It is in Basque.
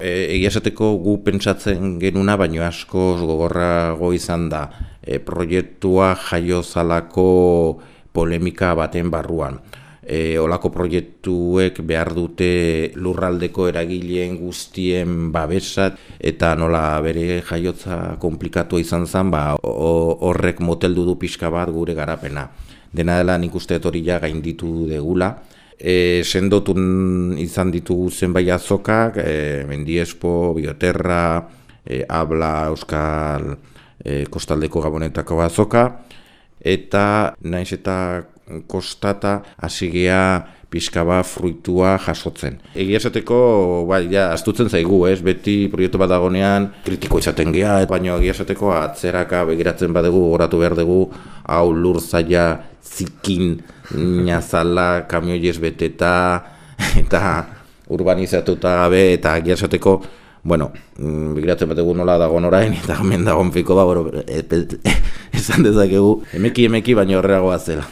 E, egia esateko gu pentsatzen genuna, baino asko gogorrago izan da e, proiektua jaio zalako polemika baten barruan. E, olako proiektuek behar dute lurraldeko eragileen guztien babesat eta nola bere jaiotza komplikatu izan zen, ba, horrek moteldu du pixka bat gure garapena. Dena dela nik uste ja gainditu degula, e, sendotun izan ditugu zenbait azokak, e, Mendiespo, Bioterra, e, Abla, Euskal e, Kostaldeko Gabonetako azoka, eta naiz eta kostata hasigea pixka bat fruitua jasotzen. Egia esateko, bai, ja, astutzen zaigu, ez, beti proiektu bat dagonean kritiko izaten gea, baina egia esateko atzeraka begiratzen badegu, oratu behar dugu, hau lur zaila zikin nazala kamioiez beteta eta urbanizatuta gabe eta egia esateko, bueno, mm, begiratzen bat dugu nola dago norain eta hemen dagoen piko ba, bueno, esan dezakegu, emeki emeki baina horreagoa zela.